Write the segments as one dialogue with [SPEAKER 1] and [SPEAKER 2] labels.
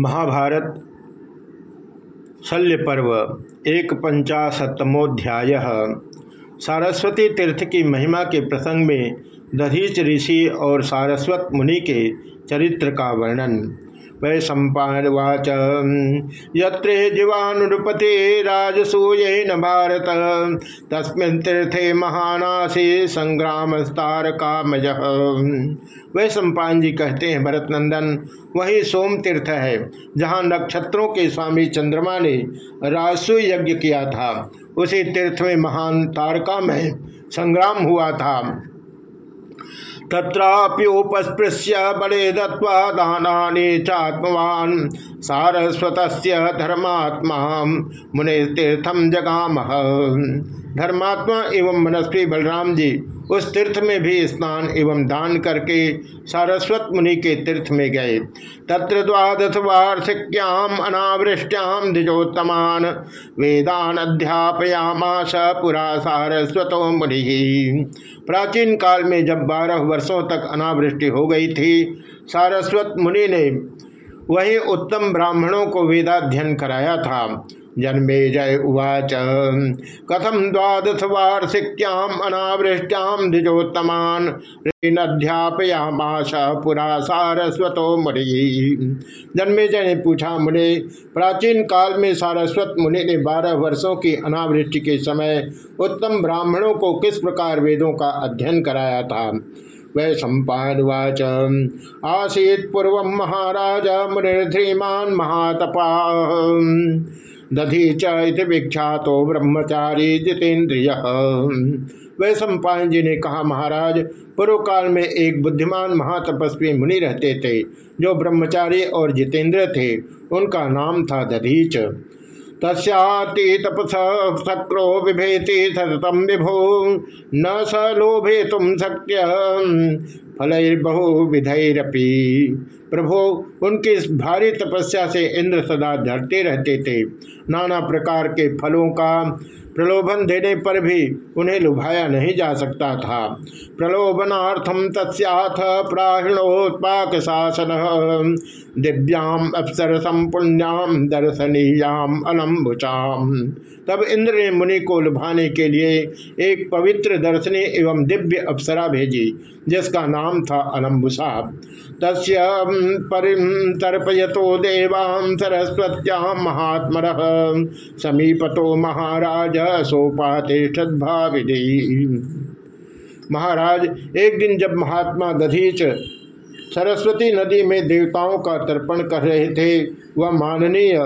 [SPEAKER 1] महाभारत शल्य पर्व एक पंचाशतमोध्याय सारस्वती तीर्थ की महिमा के प्रसंग में दधीच ऋषि और सारस्वत मुनि के चरित्र का वर्णन। वै सम्पावाच यत्रे जीवानुपते राजसूयन भारत। तस्मिन् तीर्थे संग्राम तारकामज वह सम्पान जी कहते हैं भरत नंदन वही सोम तीर्थ है, जहाँ नक्षत्रों के स्वामी चंद्रमा ने राजसु यज्ञ किया था। उसी तीर्थ में महान तारका में संग्राम हुआ था। तत्राप्योपस्पृश्य बड़े दत्वा दानानि चात्मवान। सारस्वत धर्मात्मा मुने तीर्थम जगाम। धर्मात्मा एवं मनस्वी बलराम जी उस तीर्थ में भी स्नान एवं दान करके सारस्वत मुनि के तीर्थ में गए। तत्र द्वादश वार्षिक्याम अनावृष्ट्याम द्विजोत्तमान। वेदान अध्यापयामाश पुरा सारस्वतो मुनि। प्राचीन काल में जब बारह वर्षों तक अनावृष्टि हो गई थी, सारस्वत मुनि ने वही उत्तम ब्राह्मणों को वेदाध्ययन कराया था। जन्मे जय उवाच। कथम द्वादश वार्षिक्याम अनावृष्ट्याम द्विजोत्तमान ऋणाध्यापयामाश पुरा सारस्वतो मुनि। जन्मे जय ने पूछा, मुनि, प्राचीन काल में सारस्वत मुनि ने बारह वर्षों की अनावृष्टि के समय उत्तम ब्राह्मणों को किस प्रकार वेदों का अध्ययन कराया था? वै सम्पावाच आसीत पूर्व महाराज मुनिर्धीमान महातपा। दधी च विख्यातो ब्रह्मचारी जितेन्द्रिय वै सम्पान जी ने कहा, महाराज पूर्व काल में एक बुद्धिमान महातपस्वी मुनि रहते थे, जो ब्रह्मचारी और जितेंद्र थे। उनका नाम था दधीच। तस्ती तपस सक्रो विभेति सततम विभो। न स लोभे तुम शक्य। फलैर्बहु विधैरपी प्रभो, उनकी इस भारी तपस्या से इंद्र सदा धरते रहते थे। नाना प्रकार के फलों का प्रलोभन देने पर भी उन्हें लुभाया नहीं जा सकता था। प्रलोभनार्थम तस्थ प्राहिणोत्पाक शासन दिव्याम अप्सर संपुण्याम दर्शनीयाम अलम्बुचाम तब इंद्र ने मुनि को लुभाने के लिए एक पवित्र दर्शनी एवं दिव्य अप्सरा भेजी, जिसका नाम था अलम्बुसा तस्य तर्पयतो देवां सरस्वत्या महात्म समीपतो महाराज सोपातिष्ठद्भाविधि महाराज एक दिन जब महात्मा दधीच सरस्वती नदी में देवताओं का तर्पण कर रहे थे। वह माननीय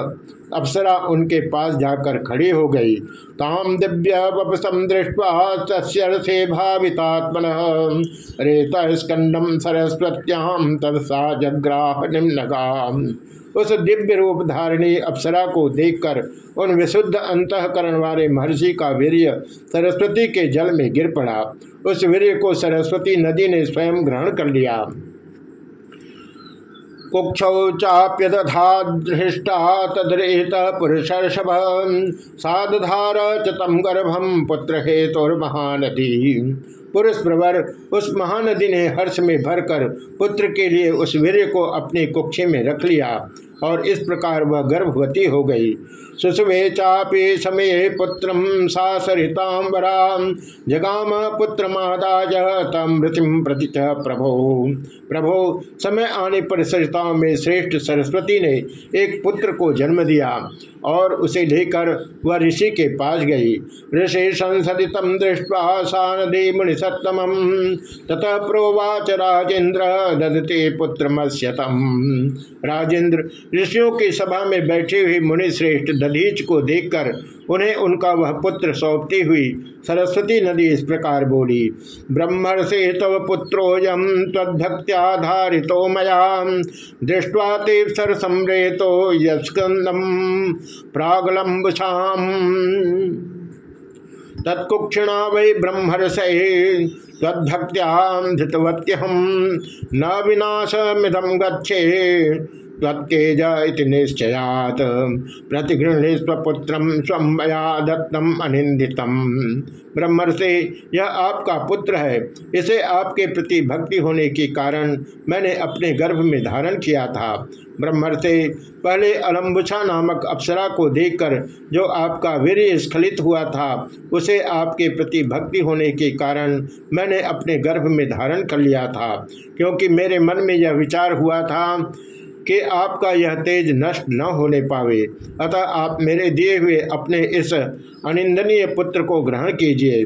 [SPEAKER 1] अप्सरा उनके पास जाकर खड़ी हो गई। ताम दिव्य वपसम दृष्टवा से भावितात्मन। रेत स्कंदम सरस्वत्याम तदसा जग्राह निम्नगाम उस दिव्य रूप धारिणी अप्सरा को देखकर उन विशुद्ध अंतकरण वाले महर्षि का वीर्य सरस्वती के जल में गिर पड़ा। उस वीर्य को सरस्वती नदी ने स्वयं ग्रहण कर लिया। कुक्षौ चाप्यदधाधृष्टा तदृत पुरुषर्षभ। साधार चम गर्भम पुत्र हेतुर्महानदी पुरुष प्रवर उस महानदी ने हर्ष में भरकर पुत्र के लिए उस वीर को अपने कुक्षे में रख लिया। और इस प्रकार वह गर्भवती हो गई। सुसवे चापे समय पुत्र सा सरितांबरा जगाम पुत्र मादाज तम मृतिम प्रति प्रभो। प्रभो, समय आने पर सरिताओं में श्रेष्ठ सरस्वती ने एक पुत्र को जन्म दिया और उसे लेकर वह ऋषि के पास गई। ऋषि संसदितम दृष्टवा सा नदी मुनि सत्तम। ततः प्रोवाच राजेंद्र ददते पुत्र राजेंद्र ऋषियों की सभा में बैठे हुए मुनि श्रेष्ठ दधीच को देखकर उन्हें उनका वह पुत्र सौंपती हुई सरस्वती नदी इस प्रकार बोली ब्रह्म से तव पुत्रोयम तद्भक्त्याधारितो मया दृष्टवा सर सम्रेतो यस्कंदम प्रागलंबुषाम तत्कुक्षिणा वै ब्रह्मरस तद्भक्त्याम धृतवत्यहम न विनाशमिदम गच्छे त्वत्तेज निश्चयात। प्रतिगृह स्वपुत्र स्वया दत्तम अनिंदितम ब्रह्मर से यह आपका पुत्र है। इसे आपके प्रति भक्ति होने के कारण मैंने अपने गर्भ में धारण किया था। ब्रह्मर से पहले अलम्बुछा नामक अप्सरा को देखकर जो आपका वीर स्खलित हुआ था, उसे आपके प्रति भक्ति होने के कारण मैंने अपने गर्भ में धारण कर लिया था। क्योंकि मेरे मन में यह विचार हुआ था कि आपका यह तेज नष्ट न होने पावे। अतः आप मेरे दिए हुए अपने इस अनिंदनीय पुत्र को ग्रहण कीजिए।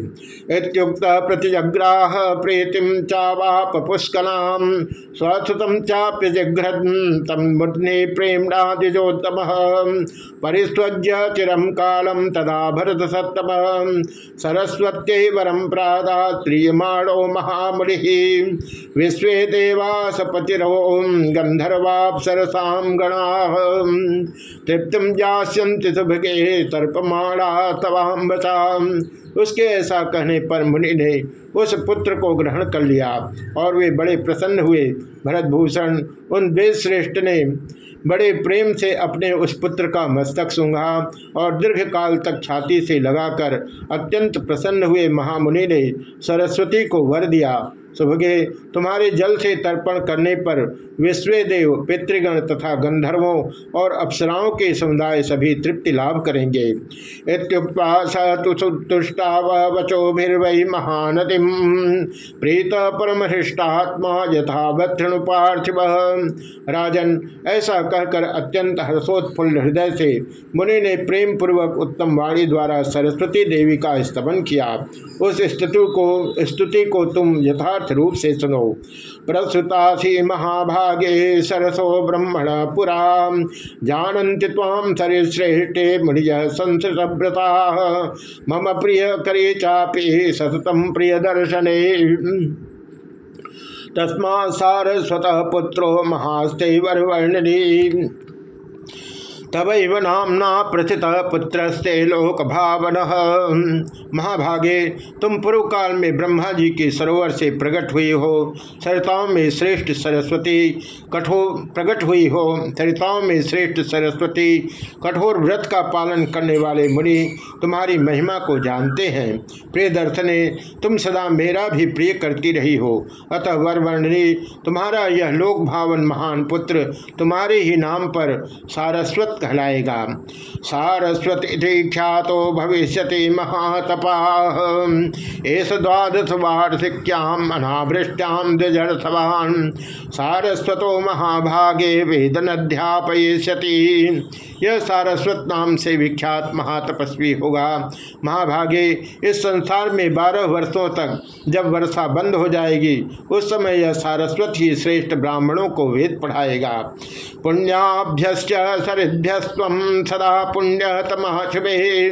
[SPEAKER 1] प्रतिजग्राह प्रीतिम चावाप पुष्कलाम स्वसुतम चाप्य जघ्रम मुद्ने प्रेमणादिजोत्तम। परिस्वज्य चिरम कालम तदा भरत सत्तम सरस्वत्य वरम प्रादा त्रियमाणो महामुनि। विश्व देवास पतिरो गंधर्वाप सरसाम गणा। तृप्तिम जास्यंति सुभगे तर्पमाणा तवाम्बसा उसके ऐसा कहने पर मुनि ने उस पुत्र को ग्रहण कर लिया और वे बड़े प्रसन्न हुए। भरतभूषण, उन श्रेष्ठ ने बड़े प्रेम से अपने उस पुत्र का मस्तक सूंघा और दीर्घ काल तक छाती से लगाकर अत्यंत प्रसन्न हुए महामुनि ने सरस्वती को वर दिया। सुभगे, तुम्हारे जल से तर्पण करने पर विश्वदेव, पितृगण तथा गंधर्वों और अप्सराओं के समुदाय सभी तृप्ति लाभ करेंगे। इतुक्ता महानदी प्रीत परमहृष्टात्मा यथावत्णु पार्थिव। राजन, ऐसा कहकर अत्यंत हर्षोत्फुल्ल हृदय से मुनि ने प्रेम पूर्वक उत्तम वाणी द्वारा सरस्वती देवी का स्तमन किया। उस स्तुति को स्तुति को तुम यथार्थ यथार्थ रूप से सुनो। प्रसुतासी महाभागे सरसो ब्रह्मण पुरा। जानन्ति ताम सरिश्रेष्ठे मुनिय संस्कृतव्रता मम प्रिय करे चापे सततम प्रिय दर्शने। तस्मा सारस्वत पुत्रो महास्ते वर्णनी तवैव नामना प्रथित पुत्रस्ते लोक भावन महाभागे, तुम पूर्व काल में ब्रह्मा जी के सरोवर से प्रकट हुई हो, सरिताओं में श्रेष्ठ सरस्वती कठोर प्रकट हुई हो, सरिताओं में श्रेष्ठ सरस्वती कठोर व्रत का पालन करने वाले मुनि तुम्हारी महिमा को जानते हैं। प्रिय दर्शने, तुम सदा मेरा भी प्रिय करती रही हो। अतः वरवर्णी तुम्हारा यह लोक भावन महान पुत्र तुम्हारे ही नाम पर सारस्वत कहलाएगा। सारस्वती ख्यातो भविष्य महातपा। एस द्वादश वार्षिक्याम अनावृष्ट्याम द्विजर्थवान सारस्वतो महाभागे वेदन अध्यापयति यह सारस्वत नाम से विख्यात महातपस्वी होगा। महाभागे इस संसार में बारह वर्षों तक जब वर्षा बंद हो जाएगी, उस समय यह सारस्वत ही श्रेष्ठ ब्राह्मणों को वेद पढ़ाएगा। पुण्याभ्य सरिभ्यस्व सदा पुण्यतम शुभे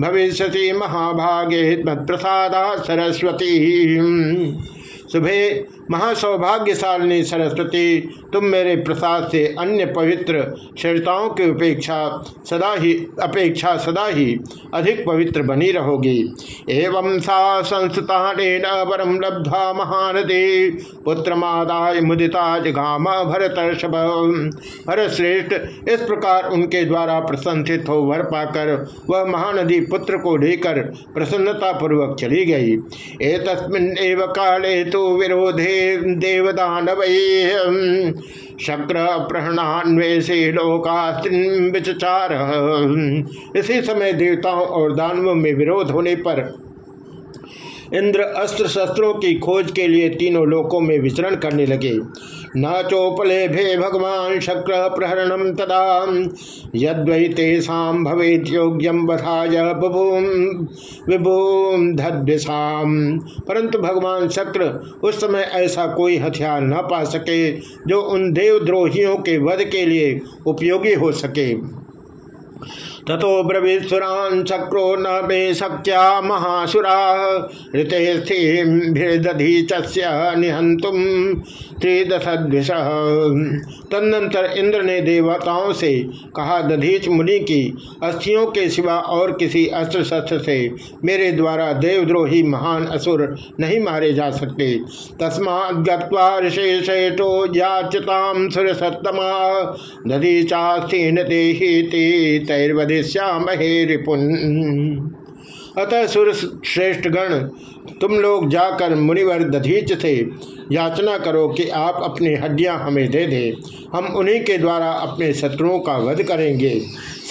[SPEAKER 1] भविष्य महाभागे मत्प्रसादा सरस्वती। सुबह महासौभाग्यशालिनी सरस्वती, तुम मेरे प्रसाद से अन्य पवित्र शरिताओं की उपेक्षा सदा ही, अपेक्षा सदा ही अधिक पवित्र बनी रहोगी। एवं सा संस्था वरम लब्ध्वा महानदी पुत्र मादाय मुदिता जगाम भरत भरत श्रेष्ठ इस प्रकार उनके द्वारा प्रशंसित हो वर पाकर वह महानदी पुत्र को लेकर प्रसन्नता पूर्वक चली गई। एक काले तो विरोधे देवदानव शक्र प्रहणान्वेषे लोकाचार इसी समय देवताओं और दानवों में विरोध होने पर इंद्र अस्त्र शस्त्रों की खोज के लिए तीनों लोकों में विचरण करने लगे। न चोपले भे भगवान शक्र प्रहरणम तदा। यद्वै तेषा भवेत योग्यम बधाय बभूम विभूम धद्विषाम परंतु भगवान शक्र उस समय ऐसा कोई हथियार न पा सके जो उन देवद्रोहियों के वध के लिए उपयोगी हो सके। ततो ब्रवीसुरान चक्रो न मे शक्या महासुरा। ऋतेस्थीभिर्दधी चस्य निहंतुम त्रिदशद्विष। तदनंतर इंद्र ने देवताओं से कहा, दधीच मुनि की अस्थियों के सिवा और किसी अस्त्र शस्त्र से मेरे द्वारा देवद्रोही महान असुर नहीं मारे जा सकते। तस्मा गत्वा ऋषेशेषो याचताम सुर सत्तमा दधी चास्थीन देही तैर्वधिश्यामहे रिपुन, अतः सुर श्रेष्ठ गण, तुम लोग जाकर मुनिवर दधीच थे। याचना करो कि आप अपनी हड्डियाँ हमें दे दें। हम उन्हीं के द्वारा अपने शत्रुओं का वध करेंगे।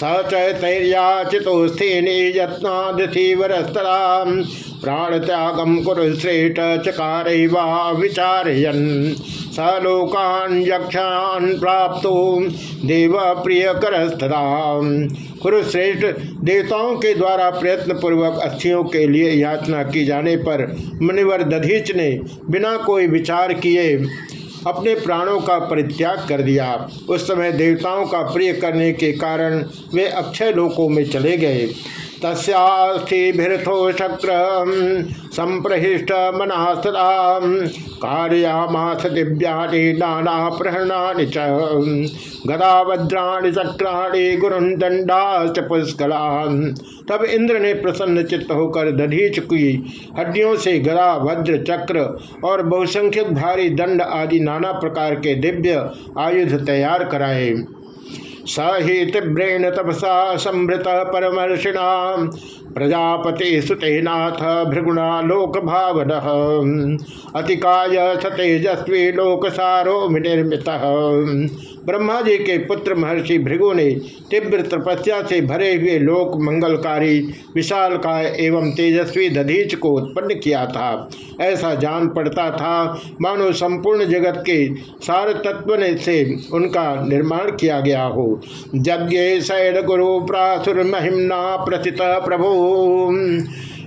[SPEAKER 1] सचैतैर्याचितोस्थिनी यत्नादिवरस्तरा प्राण त्यागम कुरुश्रेष्ठ चकार विचारयन। स लोकान यक्षान प्राप्त। देव प्रिय करस्तदा कुरुश्रेष्ठ देवताओं के द्वारा प्रयत्न पूर्वक अस्थियों के लिए याचना की जाने पर मुनिवर दधीच ने बिना कोई विचार किए अपने प्राणों का परित्याग कर दिया। उस समय देवताओं का प्रिय करने के कारण वे अक्षय लोकों में चले गए। तस्थिभिथो शक्र संप्रहिष्ट मनास्तदा कार्यामास दिव्यानि नाना प्रहरणानि च गदावज्राणि चक्राणि गुरुंदंडाश्च पुष्कलान्। तब इंद्र ने प्रसन्न चित्त होकर दधीच की हड्डियों से गदा, वज्र, चक्र और बहुसंख्यक भारी दंड आदि नाना प्रकार के दिव्य आयुध तैयार कराए। स ही तीव्रेण तपसा संभृत परमर्षिणा। प्रजापति सुतेनाथ भृगुणा लोक भाव भावन अतिकाय सतेजस्वी लोकसारो निर्मित ब्रह्मा जी के पुत्र महर्षि भृगु ने तीव्र तपस्या से भरे हुए लोक मंगलकारी, विशाल काय एवं तेजस्वी दधीच को उत्पन्न किया था। ऐसा जान पड़ता था, मानो संपूर्ण जगत के सार तत्व ने से उनका निर्माण किया गया हो। यज्ञ शैल गुरु प्रासुर महिमना प्रथित प्रभु।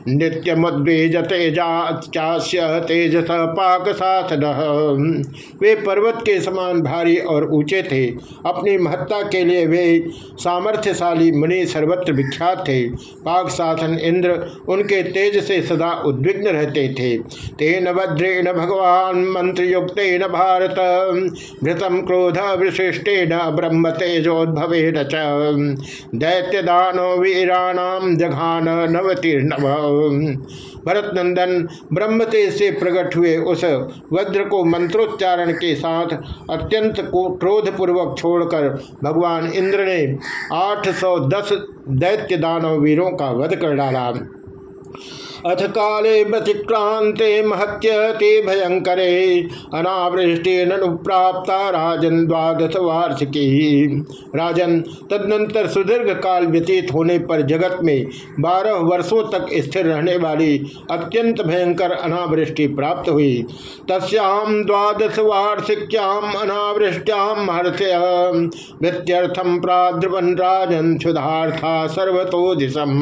[SPEAKER 1] नित्य मुद्वेज तेजास्य तेजस पाक साधन वे पर्वत के समान भारी और ऊँचे थे। अपनी महत्ता के लिए वे सामर्थ्यशाली मुनि सर्वत्र विख्यात थे। पाक शासन इंद्र उनके तेज से सदा उद्विग्न रहते थे। तेन भद्रेण भगवान मंत्र युक्त भारत भृतम क्रोध विशिष्टेन ब्रह्म तेजोद्भवे दैत्य दानो वीराणाम जघान नवतीर्णव। भरत नंदन ब्रह्म तेज से प्रकट हुए उस वज्र को मंत्रोच्चारण के साथ अत्यंत क्रोधपूर्वक क्रोध छोड़कर भगवान इंद्र ने 810 दैत्य दानव वीरों का वध कर डाला। अथ काले व्यतिक्रांते महत्य ते भयंकरे अनावृष्टि प्राप्ता राजन द्वादश वार्षिकी। राजन तदनंतर सुदीर्घ काल व्यतीत होने पर जगत में बारह वर्षों तक स्थिर रहने वाली अत्यंत भयंकर अनावृष्टि प्राप्त हुई। तस्याम द्वादश वार्षिक्याम अनावृष्ट्याम वृत्यर्थम प्राद्रवन राजन क्षुधार्था सर्वतो दिशम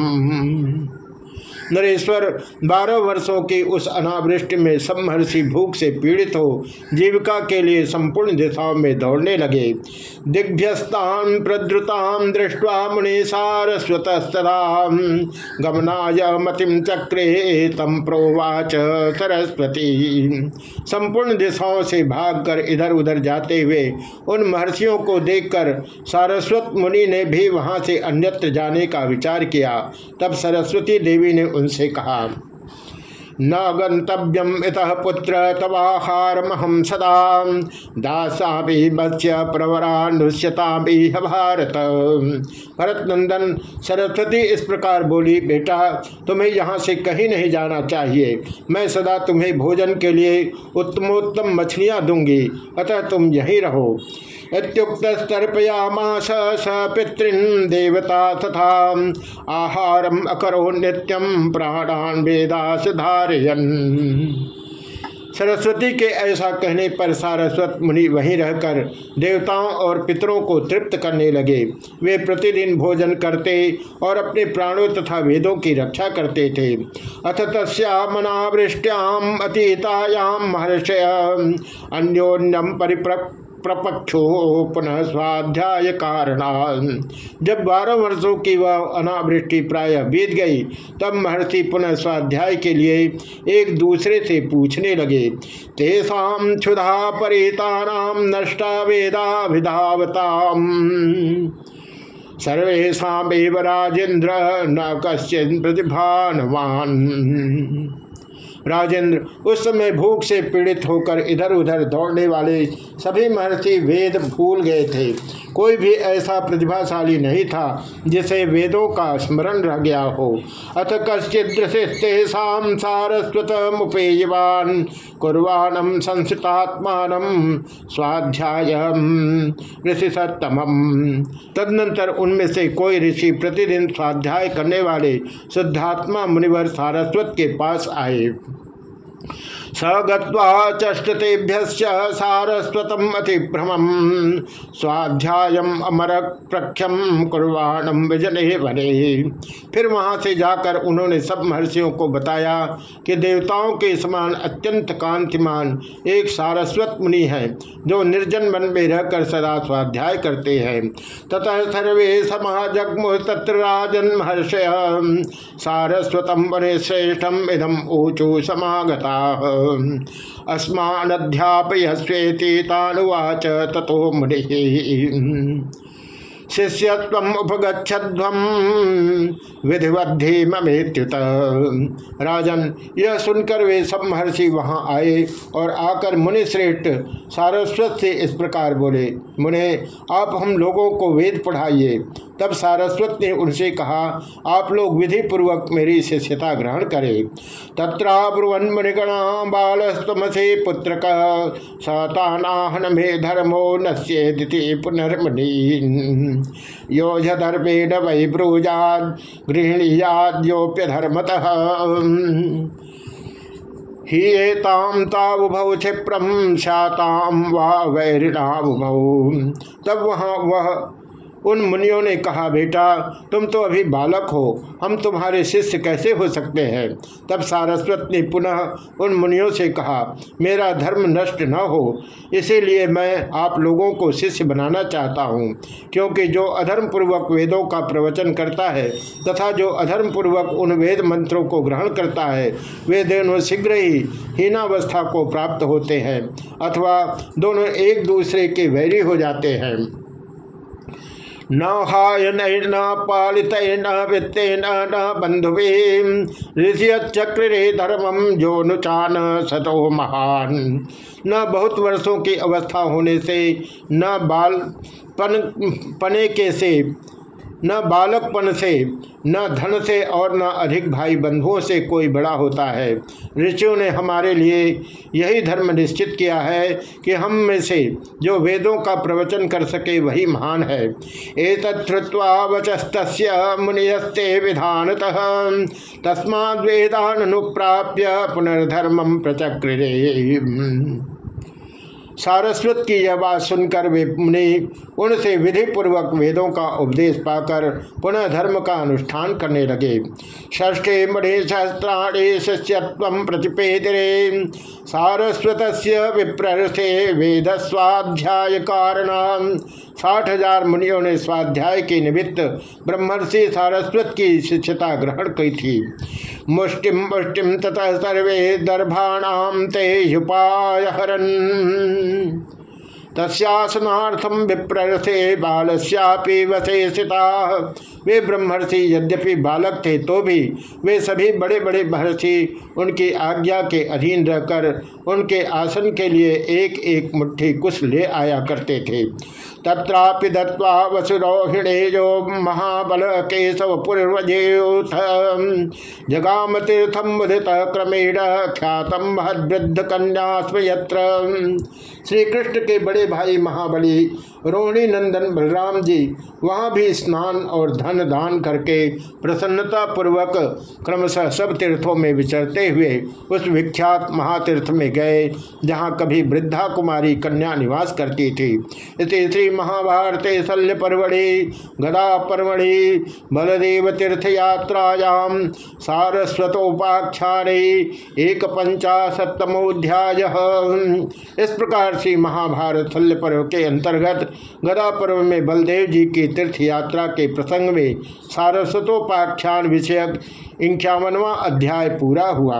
[SPEAKER 1] नरेश्वर, बारह वर्षों की उस अनावृष्टि में सब महर्षि भूख से पीड़ित हो, जीविका के लिए संपूर्ण दिशाओं में दौड़ने लगे। दिग्भ्यस्तान प्रद्रुताम दृष्टवा मुनि सारस्वतस्तरा गमनाय मतिम चक्रे तम प्रोवाच सरस्वती। संपूर्ण दिशाओं से भागकर इधर उधर जाते हुए उन महर्षियों को देखकर सारस्वत मुनि ने भी वहाँ से अन्यत्र जाने का विचार किया। तब सरस्वती देवी ने उनसे कहा न गंतव्यम इत पुत्र तवाहार महम सदा। दासा भी मत्स्य प्रवरा नुष्यता भी भारत भरत नंदन सरस्वती इस प्रकार बोली, बेटा, तुम्हें यहाँ से कहीं नहीं जाना चाहिए। मैं सदा तुम्हें भोजन के लिए उत्तमोत्तम मछलियाँ दूँगी। अतः तुम यहीं रहो। इत्युक्तस्तर्पयामास स पितृन् देवता तथा आहारम अकरो नित्यम प्राणान वेदास धारयन सरस्वती के ऐसा कहने पर सारस्वत मुनि वहीं रहकर देवताओं और पितरों को तृप्त करने लगे। वे प्रतिदिन भोजन करते और अपने प्राणों तथा वेदों की रक्षा करते थे। अथ तस्यामनावृष्ट्याम अतीतायाम महर्षय। अन्योन्यम परिप्र प्रपक्षो पुनः स्वाध्याय कारण जब बारह वर्षों की वह अनावृष्टि प्राय बीत गई, तब महर्षि पुनः स्वाध्याय के लिए एक दूसरे से पूछने लगे, तेषा क्षुधा परिता नष्टा वेदा विधावता सर्वेशा राजेन्द्र न कश्चिन प्रतिभानवान। राजेंद्र, उस समय भूख से पीड़ित होकर इधर उधर दौड़ने वाले सभी महर्षि वेद भूल गए थे। कोई भी ऐसा प्रतिभाशाली नहीं था जिसे वेदों का स्मरण रह गया हो। अथ कश्चिद्रशिस्तेषा सारस्वत मुपेयवान कुर्वाणम संस्थितात्मान स्वाध्याय ऋषि सत्तम तदनंतर उनमें से कोई ऋषि प्रतिदिन स्वाध्याय करने वाले शुद्धात्मा मुनिवर सारस्वत के पास आए। स ग्वा गष्टतेभ्य सारस्वतम अतिभ्रम स्वाध्याय अमर प्रख्यम कुर्वाणम विजने बने फिर वहाँ से जाकर उन्होंने सब महर्षियों को बताया कि देवताओं के समान अत्यंत कांतिमान एक सारस्वत मुनि है, जो निर्जन मन में रहकर सदा स्वाध्याय करते हैं। तथा सर्वे समाजग्मु तत्र राजन महर्षय। सारस्वतम वने श्रेष्ठम इधम ऊचु समागता। अस्माध्यापय स्वेति तानुवाच तथो मुनि। शिष्यत्व उपगछध्वम विधिवद्धि ममेत्युत राजन, यह सुनकर वे सब महर्षि वहाँ आए और आकर मुनि श्रेष्ठ सारस्वत से इस प्रकार बोले, मुने, आप हम लोगों को वेद पढ़ाइए। तब सारस्वत ने उनसे कहा, आप लोग विधि पूर्वक मेरी शिष्यता ग्रहण करें। तत्राब्रुवन मुनिगणा बालस्तमसे पुत्र सतानाहन में धर्मो नश्येदिति पुनर्मणि योज धर्मेण वै ब्रूजाद गृहणीयाद्योप्य धर्मतः। ही तावुभव तावुभौ क्षिप्रम शाताम वा वैरिणाबुभौ तब वहाँ वह उन मुनियों ने कहा, बेटा, तुम तो अभी बालक हो, हम तुम्हारे शिष्य कैसे हो सकते हैं? तब सारस्वत ने पुनः उन मुनियों से कहा, मेरा धर्म नष्ट न हो, इसीलिए मैं आप लोगों को शिष्य बनाना चाहता हूँ, क्योंकि जो अधर्म पूर्वक वेदों का प्रवचन करता है तथा जो अधर्म पूर्वक उन वेद मंत्रों को ग्रहण करता है, वे दोनों शीघ्र ही हीनावस्था को प्राप्त होते हैं अथवा दोनों एक दूसरे के वैरी हो जाते हैं। न हायन न पालित न वित्तेन न बंधुवे। ऋषियचक्र धर्मम जो नुचान सतो महान। न बहुत वर्षों की अवस्था होने से, न बाल पन, पने के से न बालकपन से, न धन से और न अधिक भाई बंधुओं से कोई बड़ा होता है। ऋषियों ने हमारे लिए यही धर्म निश्चित किया है कि हम में से जो वेदों का प्रवचन कर सके वही महान है। एक तत्वा वचस्त मुनियस्ते विधानतः। तस्मा वेदान अनुप्राप्य पुनर्धर्मम प्रचक्र सारस्वत की यह बात सुनकर वे मुनि उनसे विधि पूर्वक वेदों का उपदेश पाकर पुनः धर्म का अनुष्ठान करने लगे। षष्ठे मणि सहस्राणी शिष्यत्व प्रतिपेदरे। सारस्वत विप्रे वेद स्वाध्याय कारण साठ हज़ार मुनियों ने स्वाध्याय के निमित्त ब्रह्मर्षि सारस्वत की शिक्षता ग्रहण की थी। मुष्टिम मुष्टिम तथा सर्वे दर्भाणाम ते युपाय हरन। तस्यासनार्थम विप्रथे बालस्यापि वसे स्थिता। वे ब्रह्मर्षि, यद्यपि बालक थे तो भी वे सभी बड़े बड़े महर्षि उनकी आज्ञा के अधीन रहकर उनके आसन के लिए एक एक मुट्ठी कुछ ले आया करते थे। तत्रापि दत्वा वसुरोहिणे जो महाबल केशव पूर्वजेथ जगाम तीर्थम मुदित क्रमेण ख्यातम महद्वृद्ध यत्र। श्री कृष्ण के बड़े भाई महाबली, रोहिणी नंदन बलराम जी, वहाँ भी स्नान और धन दान करके प्रसन्नता पूर्वक क्रमशः सब तीर्थों में विचरते हुए उस विख्यात महातीर्थ में गए, जहाँ कभी वृद्धा कुमारी कन्या निवास करती थी। इस श्री महाभारत शल्य परवड़ी गदा परवड़ी बलदेव तीर्थ यात्रायाम सारस्वतोपाख्यान एक पंचाशतमोध्याय इस प्रकार से महाभारत वात्सल्य पर्व के अंतर्गत गदा पर्व में बलदेव जी की तीर्थ यात्रा के प्रसंग में सारस्वतोपाख्यान विषयक इक्यावनवा अध्याय पूरा हुआ।